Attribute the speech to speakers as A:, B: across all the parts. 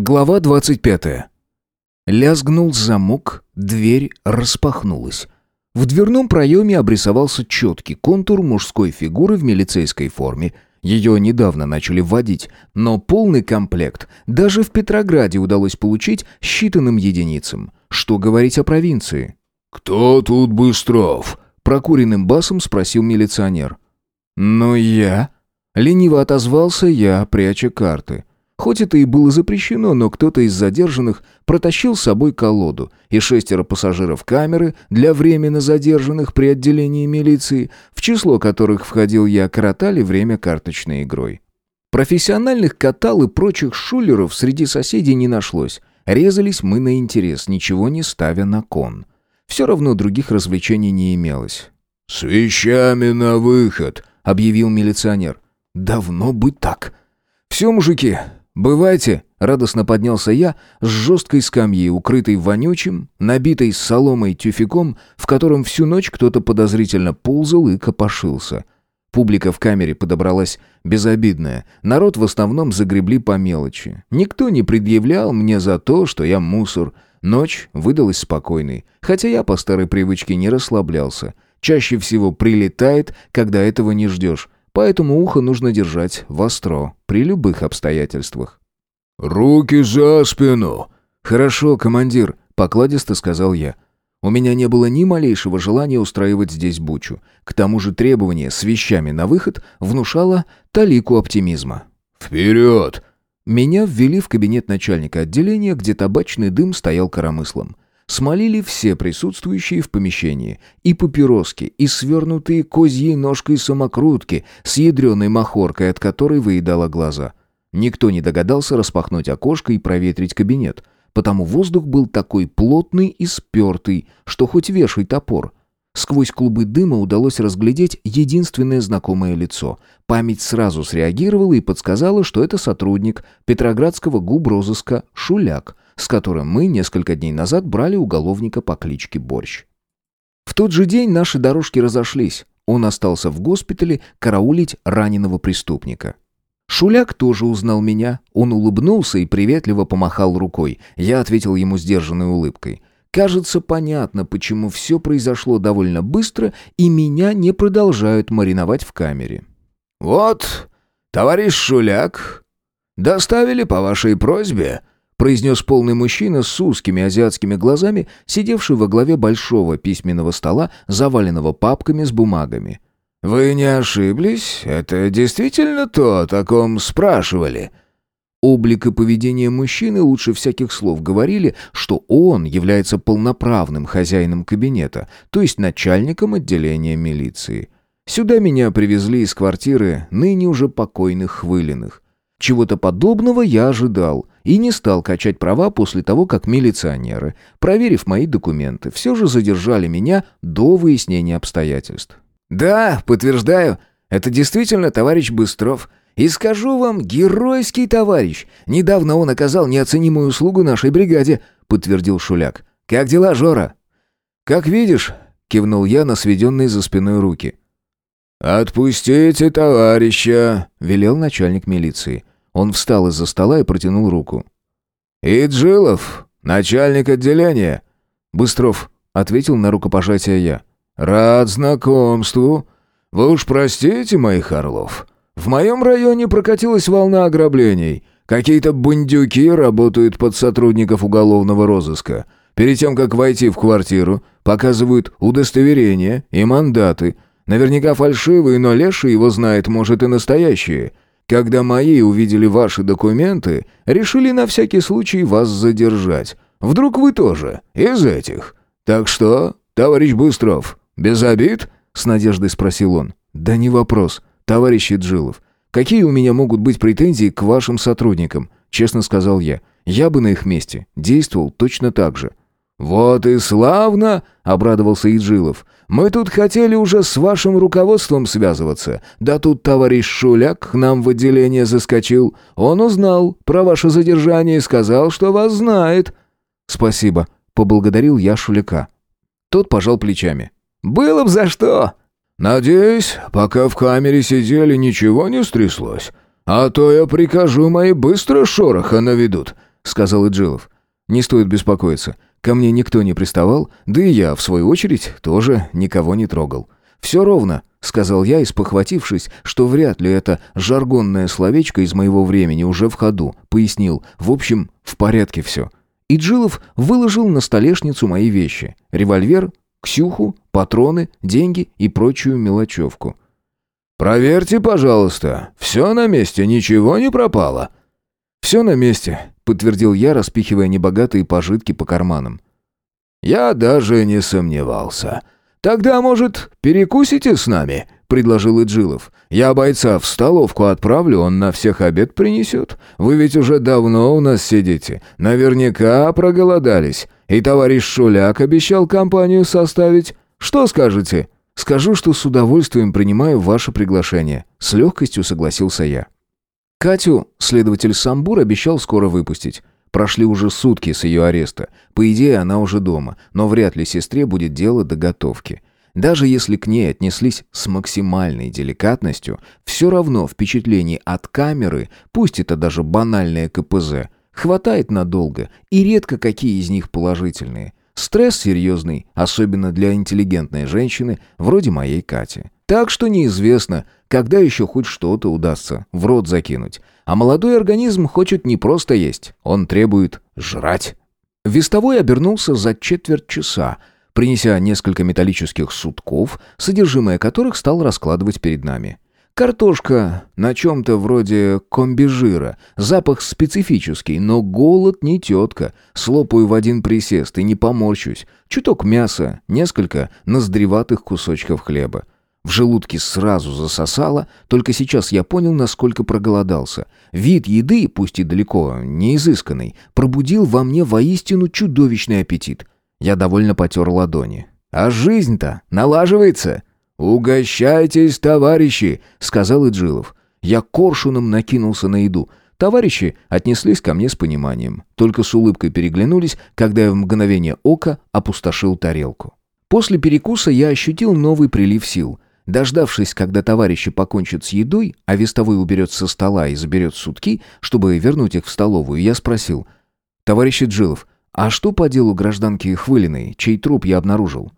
A: Глава 25. Лязгнул замок, дверь распахнулась. В дверном проеме обрисовался четкий контур мужской фигуры в милицейской форме. Ее недавно начали вводить, но полный комплект даже в Петрограде удалось получить считанным единицам. Что говорить о провинции?
B: «Кто тут Быстров?»
A: — прокуренным басом спросил милиционер. «Ну я?» — лениво отозвался я, пряча карты. Хоть это и было запрещено, но кто-то из задержанных протащил с собой колоду, и шестеро пассажиров камеры для временно задержанных при отделении милиции, в число которых входил я, коротали время карточной игрой. Профессиональных катал и прочих шулеров среди соседей не нашлось. Резались мы на интерес, ничего не ставя на кон. Все равно других развлечений не имелось.
B: «С вещами на выход», —
A: объявил милиционер. «Давно бы так». «Все, мужики, «Бывайте!» — радостно поднялся я с жесткой скамьи, укрытой вонючим, набитой соломой тюфяком, в котором всю ночь кто-то подозрительно ползал и копошился. Публика в камере подобралась безобидная. Народ в основном загребли по мелочи. Никто не предъявлял мне за то, что я мусор. Ночь выдалась спокойной, хотя я по старой привычке не расслаблялся. Чаще всего прилетает, когда этого не ждешь, поэтому ухо нужно держать востро при любых обстоятельствах.
B: «Руки за спину!»
A: «Хорошо, командир», — покладисто сказал я. У меня не было ни малейшего желания устраивать здесь бучу. К тому же требование с вещами на выход внушало талику оптимизма.
B: «Вперед!»
A: Меня ввели в кабинет начальника отделения, где табачный дым стоял коромыслом. Смолили все присутствующие в помещении. И папироски, и свернутые козьей ножкой самокрутки с ядреной махоркой, от которой выедала глаза. Никто не догадался распахнуть окошко и проветрить кабинет, потому воздух был такой плотный и спертый, что хоть вешай топор. Сквозь клубы дыма удалось разглядеть единственное знакомое лицо. Память сразу среагировала и подсказала, что это сотрудник Петроградского губрозыска Шуляк, с которым мы несколько дней назад брали уголовника по кличке Борщ. В тот же день наши дорожки разошлись. Он остался в госпитале караулить раненого преступника. Шуляк тоже узнал меня. Он улыбнулся и приветливо помахал рукой. Я ответил ему сдержанной улыбкой. Кажется, понятно, почему все произошло довольно быстро, и меня не продолжают мариновать в камере.
B: «Вот, товарищ Шуляк, доставили по вашей просьбе», произнес полный мужчина с узкими азиатскими глазами, сидевший во главе большого письменного стола, заваленного папками с бумагами. «Вы не ошиблись? Это действительно то, о ком спрашивали?»
A: Облик и поведение мужчины лучше всяких слов говорили, что он является полноправным хозяином кабинета, то есть начальником отделения милиции. Сюда меня привезли из квартиры ныне уже покойных Хвылиных. Чего-то подобного я ожидал и не стал качать права после того, как милиционеры, проверив мои документы, все же задержали меня до выяснения обстоятельств. «Да, подтверждаю, это действительно товарищ Быстров. И скажу вам, геройский товарищ. Недавно он оказал неоценимую услугу нашей бригаде», — подтвердил Шуляк. «Как дела, Жора?» «Как видишь», — кивнул я на сведенные за спиной руки.
B: «Отпустите товарища», — велел начальник милиции.
A: Он встал из-за стола и протянул руку.
B: «Иджилов, начальник отделения».
A: «Быстров», — ответил на рукопожатие я.
B: «Рад знакомству. Вы уж простите моих орлов. В моем районе прокатилась волна ограблений. Какие-то бандюки работают под сотрудников уголовного розыска. Перед тем, как войти в квартиру, показывают удостоверения и мандаты. Наверняка фальшивые, но Леша его знает, может, и настоящие». Когда мои увидели ваши документы, решили на всякий случай вас задержать. Вдруг вы тоже из этих. Так что, товарищ Быстров, без обид?» С надеждой спросил он.
A: «Да не вопрос, товарищ Иджилов. Какие у меня могут быть претензии к вашим сотрудникам?» Честно сказал я. «Я бы на их месте действовал точно так же».
B: «Вот и славно!» — обрадовался Иджилов. «Мы тут хотели уже с вашим руководством связываться. Да тут товарищ Шуляк к нам в отделение заскочил. Он узнал про ваше задержание и сказал, что вас знает».
A: «Спасибо», — поблагодарил я Шуляка. Тот пожал плечами.
B: «Было б за что!» «Надеюсь, пока в камере сидели, ничего не стряслось. А то я прикажу, мои быстро шороха наведут», —
A: сказал Иджилов. «Не стоит беспокоиться. Ко мне никто не приставал, да и я, в свою очередь, тоже никого не трогал. Все ровно, — сказал я, испохватившись, что вряд ли это жаргонное словечко из моего времени уже в ходу, пояснил. В общем, в порядке все. И Джилов выложил на столешницу мои вещи. Револьвер, Ксюху, патроны, деньги и прочую мелочевку.
B: «Проверьте, пожалуйста. Все на месте, ничего не пропало».
A: «Все на месте», — подтвердил я, распихивая небогатые пожитки по карманам.
B: «Я даже не сомневался», «Тогда, может, перекусите с нами?» — предложил Иджилов. «Я бойца в столовку отправлю, он на всех обед принесет. Вы ведь уже давно у нас сидите. Наверняка проголодались. И товарищ Шуляк обещал компанию составить. Что скажете?»
A: «Скажу, что с удовольствием принимаю ваше приглашение». С легкостью согласился я. Катю следователь Самбур обещал скоро выпустить. Прошли уже сутки с ее ареста. По идее, она уже дома, но вряд ли сестре будет дело до готовки. Даже если к ней отнеслись с максимальной деликатностью, все равно впечатлений от камеры, пусть это даже банальное КПЗ, хватает надолго, и редко какие из них положительные. Стресс серьезный, особенно для интеллигентной женщины, вроде моей Кати. Так что неизвестно, когда еще хоть что-то удастся в рот закинуть. А молодой организм хочет не просто есть, он требует жрать. Вестовой обернулся за четверть часа, принеся несколько металлических сутков, содержимое которых стал раскладывать перед нами. Картошка на чем-то вроде комбижира, запах специфический, но голод не тетка. Слопаю в один присест и не поморщусь. Чуток мяса, несколько ноздреватых кусочков хлеба. В желудке сразу засосало, только сейчас я понял, насколько проголодался. Вид еды, пусть и далеко не изысканный, пробудил во мне воистину чудовищный аппетит. Я довольно потер ладони. «А жизнь-то налаживается!» «Угощайтесь, товарищи!» — сказал Иджилов. Я коршуном накинулся на еду. Товарищи отнеслись ко мне с пониманием, только с улыбкой переглянулись, когда я в мгновение ока опустошил тарелку. После перекуса я ощутил новый прилив сил — Дождавшись, когда товарищи покончат с едой, а вестовой уберет со стола и заберет сутки, чтобы вернуть их в столовую, я спросил. «Товарищ Джилов, а что по делу гражданки Хвылиной, чей труп я обнаружил?»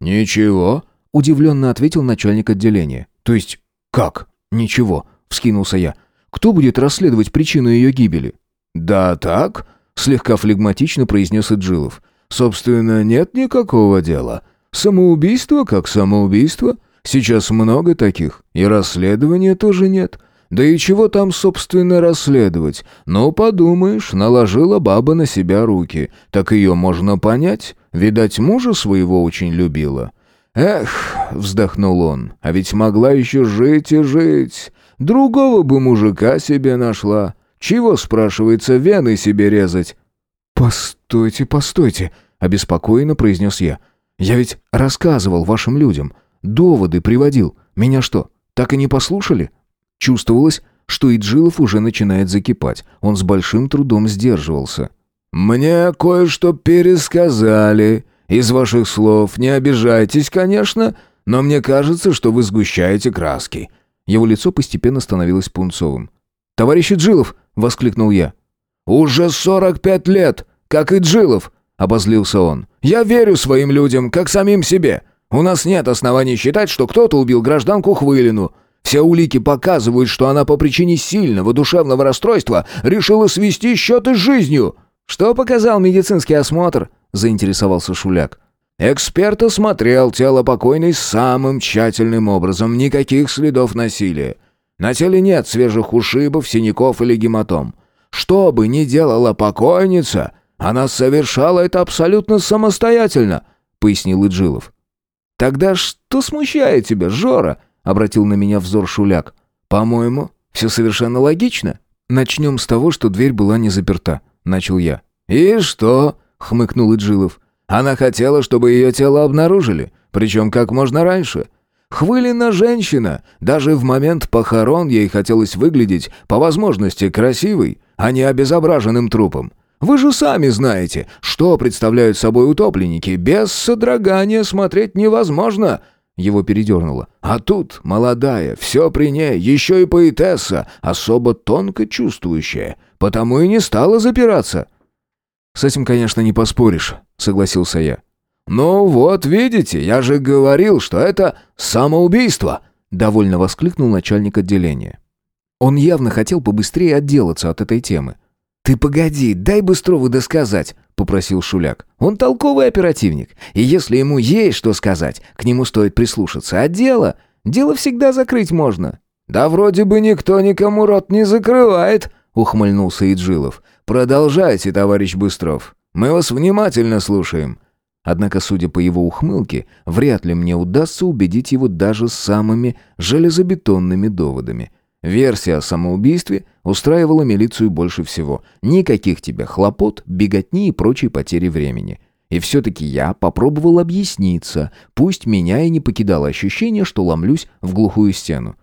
B: «Ничего», —
A: удивленно ответил начальник отделения. «То есть как? Ничего», — вскинулся я. «Кто будет расследовать причину ее гибели?»
B: «Да так», — слегка флегматично произнес Иджилов. «Собственно, нет никакого дела. Самоубийство как самоубийство». Сейчас много таких, и расследования тоже нет. Да и чего там, собственно, расследовать? Ну, подумаешь, наложила баба на себя руки. Так ее можно понять. Видать, мужа своего очень любила. «Эх», — вздохнул он, — «а ведь могла еще жить и жить. Другого бы мужика себе нашла. Чего, спрашивается, вены себе резать?»
A: «Постойте, постойте», — обеспокоенно произнес я. «Я ведь рассказывал вашим людям. Доводы приводил. Меня что, так и не послушали? Чувствовалось, что Иджилов уже начинает закипать. Он с большим трудом сдерживался.
B: «Мне кое-что пересказали. Из ваших слов не обижайтесь, конечно, но мне кажется, что вы сгущаете краски».
A: Его лицо постепенно становилось пунцовым. «Товарищ Иджилов!» — воскликнул я.
B: «Уже сорок пять лет, как Иджилов!» — обозлился он. «Я верю своим людям, как самим себе. У нас нет оснований считать, что кто-то убил гражданку Хвылину. Все улики показывают, что она по причине сильного душевного расстройства решила свести счеты с жизнью».
A: «Что показал медицинский осмотр?» – заинтересовался Шуляк.
B: «Эксперт осмотрел тело покойной самым тщательным образом, никаких следов насилия. На теле нет свежих ушибов, синяков или гематом. Что бы ни делала покойница, она совершала это абсолютно самостоятельно», — пояснил Иджилов.
A: «Тогда что смущает тебя, Жора?» — обратил на меня взор Шуляк. «По-моему, все совершенно логично. Начнем с того, что дверь была не заперта», — начал я.
B: «И что?» — хмыкнул Иджилов. «Она хотела, чтобы ее тело обнаружили, причем как можно раньше. Хвылина женщина. Даже в момент похорон ей хотелось выглядеть, по возможности, красивой, а не обезображенным трупом. Вы же сами знаете, что представляют собой утопленники. Без содрогания смотреть невозможно». Его передернуло. «А тут молодая, все при ней, еще и поэтесса, особо тонко чувствующая. потому и не стала запираться».
A: «С этим, конечно, не поспоришь», — согласился я.
B: «Ну вот, видите, я же говорил, что это самоубийство!» — довольно воскликнул начальник отделения.
A: Он явно хотел побыстрее отделаться от этой темы.
B: «Ты погоди, дай Быстрову досказать», — попросил Шуляк. «Он толковый оперативник, и если ему есть что сказать, к нему стоит прислушаться. А дело? Дело всегда закрыть можно». «Да вроде бы никто никому рот не закрывает», — ухмыльнулся Иджилов. «Продолжайте, товарищ Быстров. Мы вас внимательно слушаем».
A: Однако, судя по его ухмылке, вряд ли мне удастся убедить его даже самыми железобетонными доводами. Версия о самоубийстве устраивала милицию больше всего. Никаких тебе хлопот, беготни и прочей потери времени. И все-таки я попробовал объясниться, пусть меня и не покидало ощущение, что ломлюсь в глухую стену.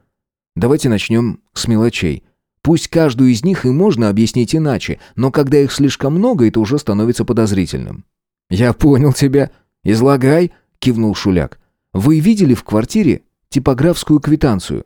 A: Давайте начнем с мелочей. Пусть каждую из них и можно объяснить иначе, но когда их слишком много, это уже становится подозрительным. «Я понял тебя. Излагай», — кивнул Шуляк. «Вы видели в квартире типографскую квитанцию?»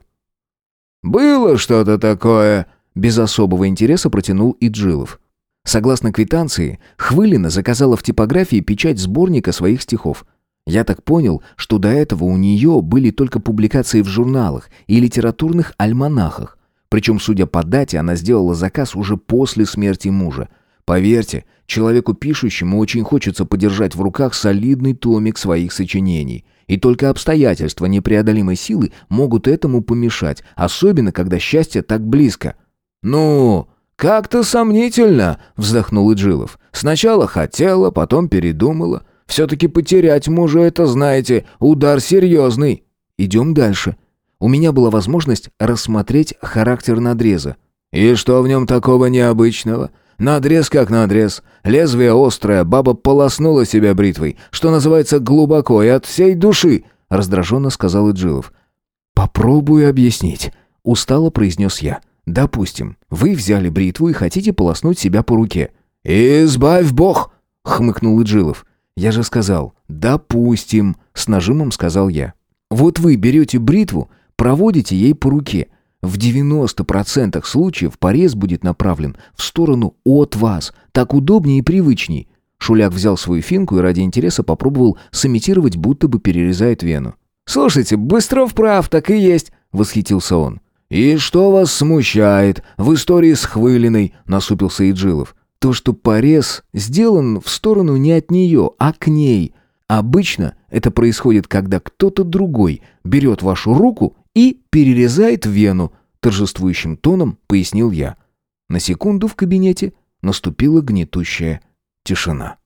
B: «Было что-то такое», —
A: без особого интереса протянул Иджилов. Согласно квитанции, Хвылина заказала в типографии печать сборника своих стихов. Я так понял, что до этого у нее были только публикации в журналах и литературных альманахах. Причем, судя по дате, она сделала заказ уже после смерти мужа. Поверьте, человеку пишущему очень хочется подержать в руках солидный томик своих сочинений. И только обстоятельства непреодолимой силы могут этому помешать, особенно когда счастье так близко.
B: «Ну, как-то сомнительно», — вздохнул Иджилов. «Сначала хотела, потом передумала. Все-таки потерять мужа — это, знаете, удар серьезный».
A: «Идем дальше», у меня была возможность рассмотреть характер надреза.
B: «И что в нем такого необычного? Надрез как надрез. Лезвие острое, баба полоснула себя бритвой, что называется глубоко и от всей души», — раздраженно сказал Иджилов.
A: «Попробую объяснить», — устало произнес я. «Допустим, вы взяли бритву и хотите полоснуть себя по руке».
B: «Избавь бог!» — хмыкнул Иджилов.
A: «Я же сказал, допустим», — с нажимом сказал я. «Вот вы берете бритву, Проводите ей по руке. В 90% случаев порез будет направлен в сторону от вас. Так удобнее и привычней. Шуляк взял свою финку и ради интереса попробовал сымитировать, будто бы перерезает вену.
B: «Слушайте, Быстров прав, так и есть», — восхитился он.
A: «И что вас смущает в истории с Хвылиной?» — насупился Иджилов. «То, что порез сделан в сторону не от нее, а к ней. Обычно это происходит, когда кто-то другой берет вашу руку и перерезает вену, торжествующим тоном пояснил я. На секунду в кабинете наступила гнетущая тишина.